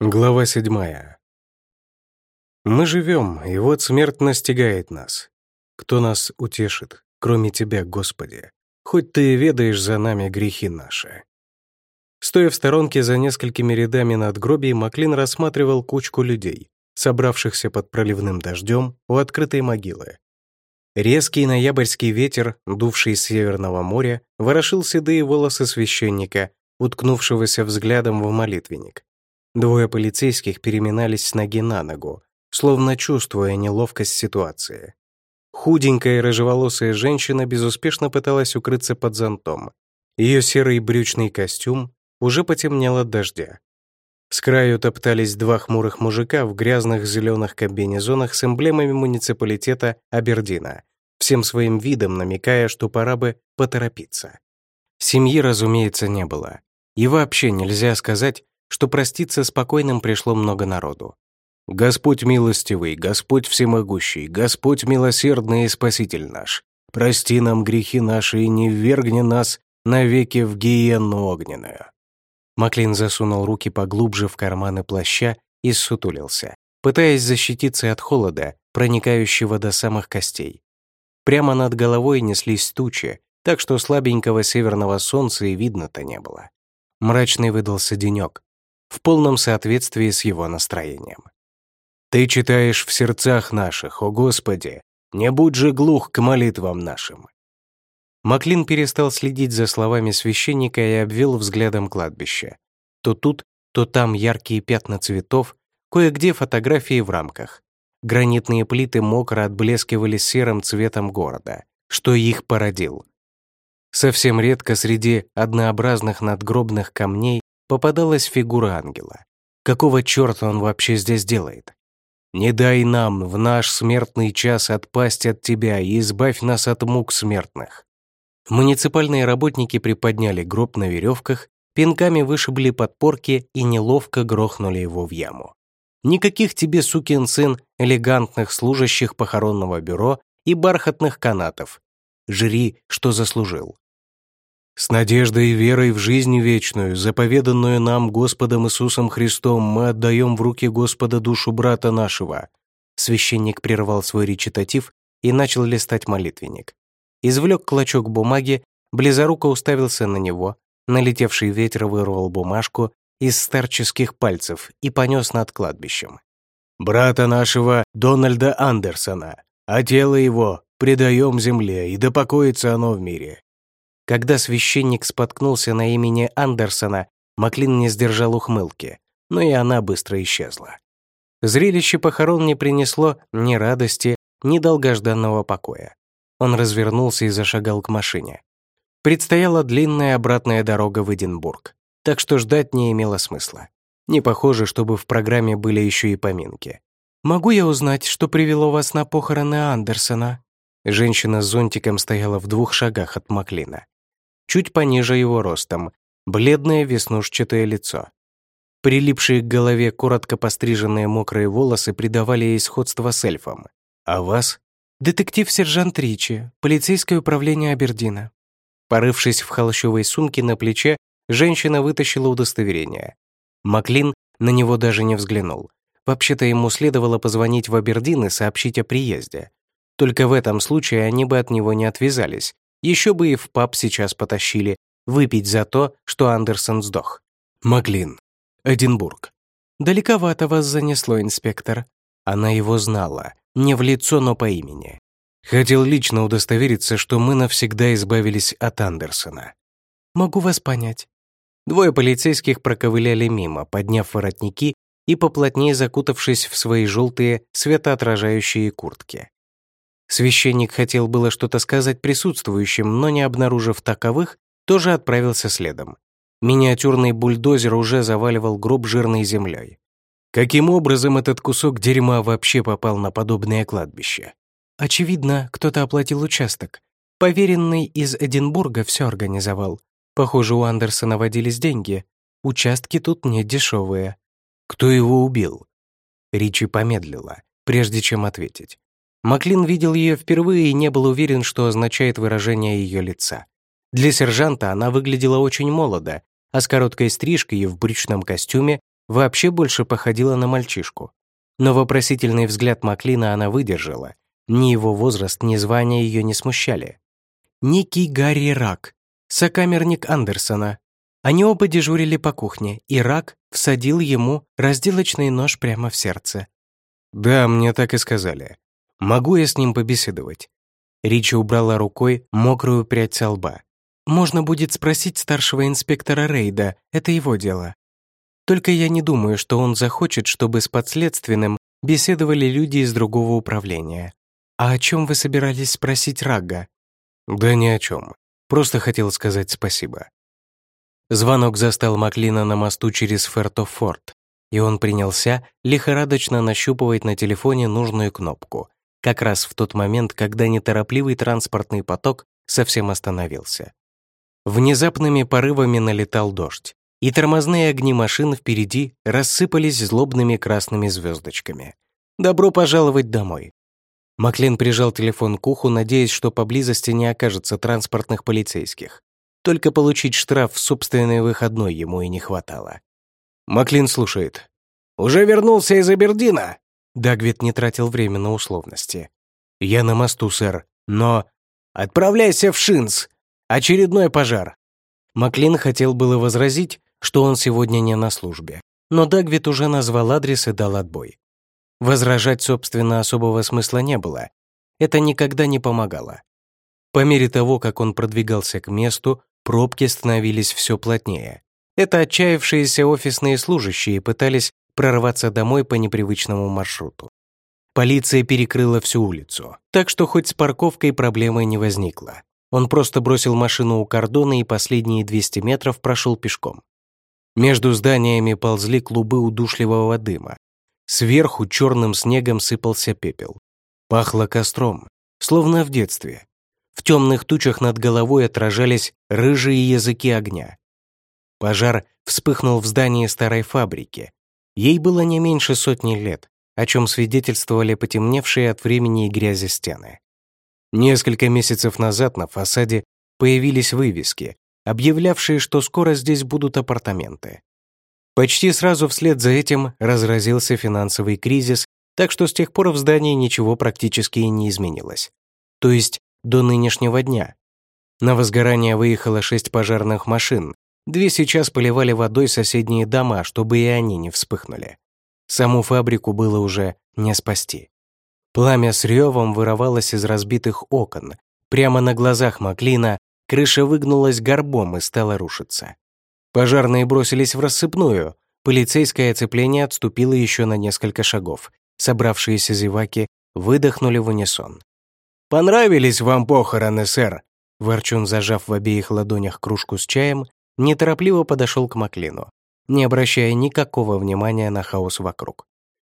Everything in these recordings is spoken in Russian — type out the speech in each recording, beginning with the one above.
Глава седьмая. Мы живем, и вот смерть настигает нас. Кто нас утешит, кроме Тебя, Господи? Хоть Ты и ведаешь за нами грехи наши. Стоя в сторонке за несколькими рядами надгробий, Маклин рассматривал кучку людей, собравшихся под проливным дождем у открытой могилы. Резкий ноябрьский ветер, дувший с Северного моря, ворошил седые волосы священника, уткнувшегося взглядом в молитвенник. Двое полицейских переминались с ноги на ногу, словно чувствуя неловкость ситуации. Худенькая рыжеволосая женщина безуспешно пыталась укрыться под зонтом. Ее серый брючный костюм уже потемнел от дождя. С краю топтались два хмурых мужика в грязных зеленых комбинезонах с эмблемами муниципалитета Абердина, всем своим видом намекая, что пора бы поторопиться. Семьи, разумеется, не было. И вообще нельзя сказать, что проститься спокойным пришло много народу. «Господь милостивый, Господь всемогущий, Господь милосердный и Спаситель наш, прости нам грехи наши и не ввергни нас навеки в гиенну огненную». Маклин засунул руки поглубже в карманы плаща и ссутулился, пытаясь защититься от холода, проникающего до самых костей. Прямо над головой неслись тучи, так что слабенького северного солнца и видно-то не было. Мрачный выдался денек, в полном соответствии с его настроением. «Ты читаешь в сердцах наших, о Господи, не будь же глух к молитвам нашим». Маклин перестал следить за словами священника и обвел взглядом кладбище. То тут, то там яркие пятна цветов, кое-где фотографии в рамках. Гранитные плиты мокро отблескивали серым цветом города, что их породил. Совсем редко среди однообразных надгробных камней попадалась фигура ангела. Какого черта он вообще здесь делает? «Не дай нам в наш смертный час отпасть от тебя и избавь нас от мук смертных». Муниципальные работники приподняли гроб на веревках, пинками вышибли подпорки и неловко грохнули его в яму. Никаких тебе, сукин сын, элегантных служащих похоронного бюро и бархатных канатов. Жри, что заслужил. С надеждой и верой в жизнь вечную, заповеданную нам Господом Иисусом Христом, мы отдаем в руки Господа душу брата нашего». Священник прервал свой речитатив и начал листать молитвенник. Извлек клочок бумаги, близоруко уставился на него, налетевший ветер вырвал бумажку из старческих пальцев и понес над кладбищем. «Брата нашего Дональда Андерсона, а тело его предаем земле, и да покоится оно в мире. Когда священник споткнулся на имени Андерсона, Маклин не сдержал ухмылки, но и она быстро исчезла. Зрелище похорон не принесло ни радости, ни долгожданного покоя. Он развернулся и зашагал к машине. Предстояла длинная обратная дорога в Эдинбург, так что ждать не имело смысла. Не похоже, чтобы в программе были еще и поминки. «Могу я узнать, что привело вас на похороны Андерсона?» Женщина с зонтиком стояла в двух шагах от Маклина чуть пониже его ростом, бледное веснушчатое лицо. Прилипшие к голове коротко постриженные мокрые волосы придавали ей сходство с эльфом. А вас? Детектив-сержант Ричи, полицейское управление Абердина. Порывшись в холщовой сумке на плече, женщина вытащила удостоверение. Маклин на него даже не взглянул. Вообще-то ему следовало позвонить в Абердин и сообщить о приезде. Только в этом случае они бы от него не отвязались, еще бы и в паб сейчас потащили, выпить за то, что Андерсон сдох. Маклин. Эдинбург. Далековато вас занесло, инспектор. Она его знала, не в лицо, но по имени. Хотел лично удостовериться, что мы навсегда избавились от Андерсона. Могу вас понять. Двое полицейских проковыляли мимо, подняв воротники и поплотнее закутавшись в свои желтые светоотражающие куртки. Священник хотел было что-то сказать присутствующим, но не обнаружив таковых, тоже отправился следом. Миниатюрный бульдозер уже заваливал гроб жирной землей. Каким образом этот кусок дерьма вообще попал на подобное кладбище? Очевидно, кто-то оплатил участок. Поверенный из Эдинбурга все организовал. Похоже, у Андерсона водились деньги. Участки тут не дешевые. Кто его убил? Ричи помедлила, прежде чем ответить. Маклин видел ее впервые и не был уверен, что означает выражение ее лица. Для сержанта она выглядела очень молодо, а с короткой стрижкой и в брючном костюме вообще больше походила на мальчишку. Но вопросительный взгляд Маклина она выдержала. Ни его возраст, ни звание ее не смущали. Некий Гарри Рак, сокамерник Андерсона. Они оба дежурили по кухне, и Рак всадил ему разделочный нож прямо в сердце. «Да, мне так и сказали. Могу я с ним побеседовать?» Ричи убрала рукой мокрую прядь со лба. «Можно будет спросить старшего инспектора Рейда, это его дело. Только я не думаю, что он захочет, чтобы с подследственным беседовали люди из другого управления. А о чем вы собирались спросить Рагга?» «Да ни о чем. Просто хотел сказать спасибо». Звонок застал Маклина на мосту через Фертофорд, и он принялся лихорадочно нащупывать на телефоне нужную кнопку, как раз в тот момент, когда неторопливый транспортный поток совсем остановился. Внезапными порывами налетал дождь, и тормозные огни машин впереди рассыпались злобными красными звездочками. «Добро пожаловать домой!» Маклин прижал телефон к уху, надеясь, что поблизости не окажется транспортных полицейских. Только получить штраф в собственный выходной ему и не хватало. Маклин слушает. «Уже вернулся из Абердина?» Дагвит не тратил время на условности. «Я на мосту, сэр, но...» «Отправляйся в Шинс! Очередной пожар!» Маклин хотел было возразить, что он сегодня не на службе, но Дагвит уже назвал адрес и дал отбой. Возражать, собственно, особого смысла не было. Это никогда не помогало. По мере того, как он продвигался к месту, пробки становились все плотнее. Это отчаявшиеся офисные служащие пытались прорваться домой по непривычному маршруту. Полиция перекрыла всю улицу, так что хоть с парковкой проблемы не возникло. Он просто бросил машину у кордона и последние 200 метров прошел пешком. Между зданиями ползли клубы удушливого дыма. Сверху черным снегом сыпался пепел. Пахло костром, словно в детстве. В темных тучах над головой отражались рыжие языки огня. Пожар вспыхнул в здании старой фабрики, Ей было не меньше сотни лет, о чем свидетельствовали потемневшие от времени и грязи стены. Несколько месяцев назад на фасаде появились вывески, объявлявшие, что скоро здесь будут апартаменты. Почти сразу вслед за этим разразился финансовый кризис, так что с тех пор в здании ничего практически и не изменилось. То есть до нынешнего дня. На возгорание выехало шесть пожарных машин, Две сейчас поливали водой соседние дома, чтобы и они не вспыхнули. Саму фабрику было уже не спасти. Пламя с ревом вырывалось из разбитых окон. Прямо на глазах Маклина крыша выгнулась горбом и стала рушиться. Пожарные бросились в рассыпную. Полицейское оцепление отступило еще на несколько шагов. Собравшиеся зеваки выдохнули в унисон. «Понравились вам похороны, сэр?» Ворчун, зажав в обеих ладонях кружку с чаем, неторопливо подошел к Маклину, не обращая никакого внимания на хаос вокруг.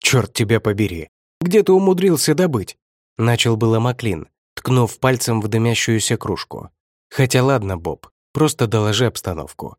«Черт тебя побери! Где ты умудрился добыть?» Начал было Маклин, ткнув пальцем в дымящуюся кружку. «Хотя ладно, Боб, просто доложи обстановку».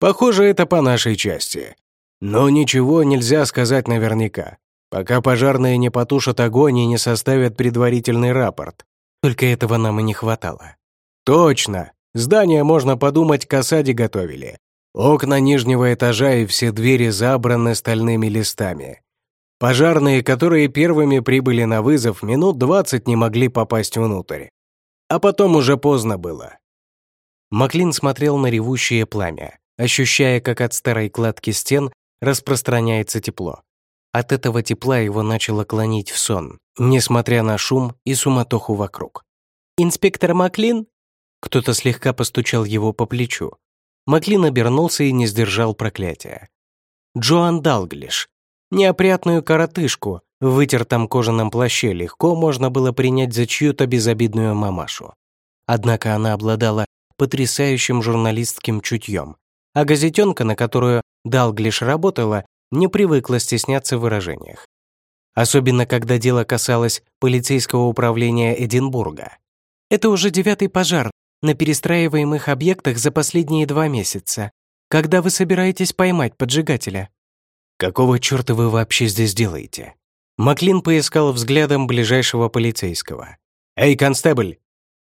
«Похоже, это по нашей части. Но ничего нельзя сказать наверняка, пока пожарные не потушат огонь и не составят предварительный рапорт. Только этого нам и не хватало». «Точно!» Здание, можно подумать, к осаде готовили. Окна нижнего этажа и все двери забраны стальными листами. Пожарные, которые первыми прибыли на вызов, минут двадцать не могли попасть внутрь. А потом уже поздно было. Маклин смотрел на ревущее пламя, ощущая, как от старой кладки стен распространяется тепло. От этого тепла его начало клонить в сон, несмотря на шум и суматоху вокруг. «Инспектор Маклин?» Кто-то слегка постучал его по плечу. Маклин обернулся и не сдержал проклятия. Джоан Далглиш. Неопрятную коротышку в вытертом кожаном плаще легко можно было принять за чью-то безобидную мамашу. Однако она обладала потрясающим журналистским чутьем, а газетенка, на которую Далглиш работала, не привыкла стесняться в выражениях. Особенно, когда дело касалось полицейского управления Эдинбурга. «Это уже девятый пожар на перестраиваемых объектах за последние два месяца. Когда вы собираетесь поймать поджигателя?» «Какого черта вы вообще здесь делаете?» Маклин поискал взглядом ближайшего полицейского. «Эй, констебль!»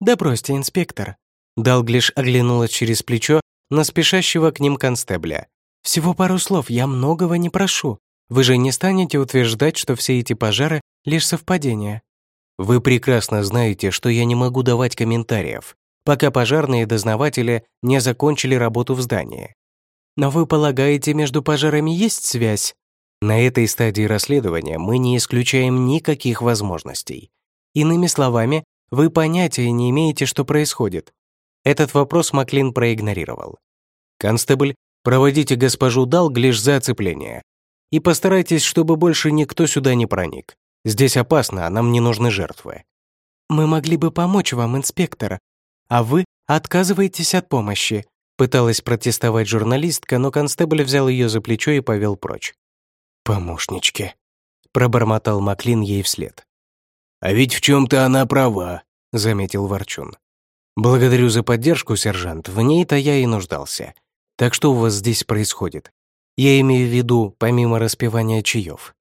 «Да бросьте, инспектор». Далглиш оглянулась через плечо на спешащего к ним констебля. Всего пару слов, я многого не прошу. Вы же не станете утверждать, что все эти пожары — лишь совпадение. Вы прекрасно знаете, что я не могу давать комментариев, пока пожарные дознаватели не закончили работу в здании. Но вы полагаете, между пожарами есть связь? На этой стадии расследования мы не исключаем никаких возможностей. Иными словами, вы понятия не имеете, что происходит. Этот вопрос Маклин проигнорировал. «Констебль, проводите госпожу Далглиш за оцепление. И постарайтесь, чтобы больше никто сюда не проник. Здесь опасно, а нам не нужны жертвы». «Мы могли бы помочь вам, инспектор, а вы отказываетесь от помощи», пыталась протестовать журналистка, но констебль взял ее за плечо и повел прочь. «Помощнички», — пробормотал Маклин ей вслед. «А ведь в чем-то она права», — заметил Ворчун. «Благодарю за поддержку, сержант, в ней-то я и нуждался. Так что у вас здесь происходит? Я имею в виду, помимо распивания чаев».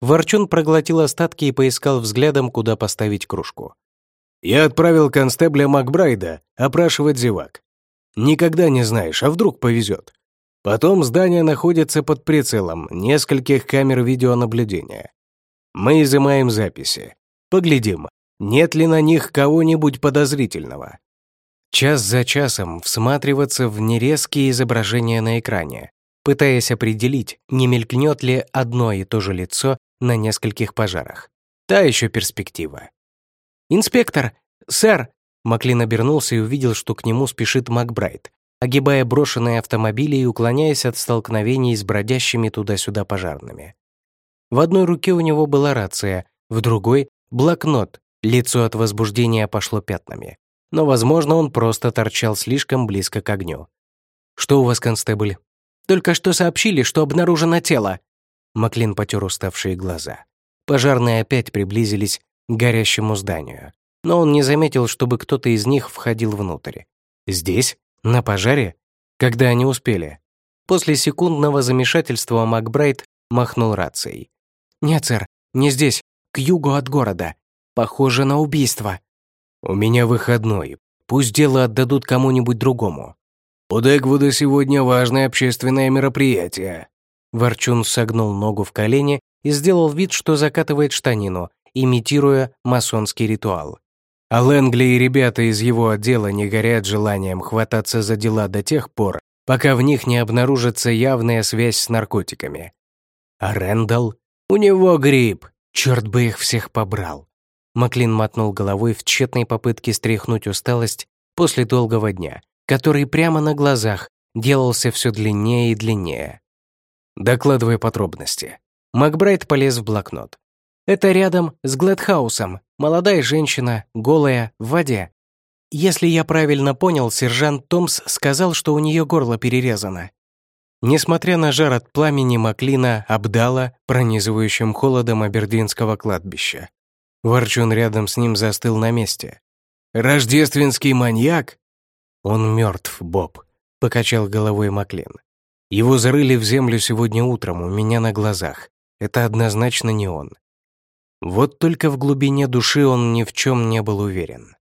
Ворчун проглотил остатки и поискал взглядом, куда поставить кружку. «Я отправил констебля Макбрайда опрашивать зевак. Никогда не знаешь, а вдруг повезет. Потом здание находится под прицелом нескольких камер видеонаблюдения. Мы изымаем записи. Поглядим, нет ли на них кого-нибудь подозрительного. Час за часом всматриваться в нерезкие изображения на экране, пытаясь определить, не мелькнет ли одно и то же лицо на нескольких пожарах. Та еще перспектива. «Инспектор! Сэр!» Маклин обернулся и увидел, что к нему спешит Макбрайт, огибая брошенные автомобили и уклоняясь от столкновений с бродящими туда-сюда пожарными. В одной руке у него была рация, в другой — блокнот, лицо от возбуждения пошло пятнами. Но, возможно, он просто торчал слишком близко к огню. «Что у вас, констебль?» «Только что сообщили, что обнаружено тело». Маклин потер уставшие глаза. Пожарные опять приблизились горящему зданию, но он не заметил, чтобы кто-то из них входил внутрь. «Здесь?» На пожаре? Когда они успели? После секундного замешательства Макбрайт махнул рацией. «Нет, сэр, не здесь, к югу от города. Похоже на убийство». «У меня выходной. Пусть дело отдадут кому-нибудь другому». «У Дэгвуда сегодня важное общественное мероприятие». Ворчун согнул ногу в колени и сделал вид, что закатывает штанину, имитируя масонский ритуал. А Лэнгли и ребята из его отдела не горят желанием хвататься за дела до тех пор, пока в них не обнаружится явная связь с наркотиками. А Рэндалл? У него грипп. Черт бы их всех побрал. Маклин мотнул головой в тщетной попытке стряхнуть усталость после долгого дня, который прямо на глазах делался все длиннее и длиннее. Докладывая подробности. Макбрайт полез в блокнот. Это рядом с Глэдхаусом. Молодая женщина, голая, в воде. Если я правильно понял, сержант Томс сказал, что у нее горло перерезано. Несмотря на жар от пламени, Маклина обдала пронизывающим холодом абердинского кладбища. Ворчун рядом с ним застыл на месте. «Рождественский маньяк?» «Он мертв, Боб», — покачал головой Маклин. «Его зарыли в землю сегодня утром у меня на глазах. Это однозначно не он. Вот только в глубине души он ни в чем не был уверен.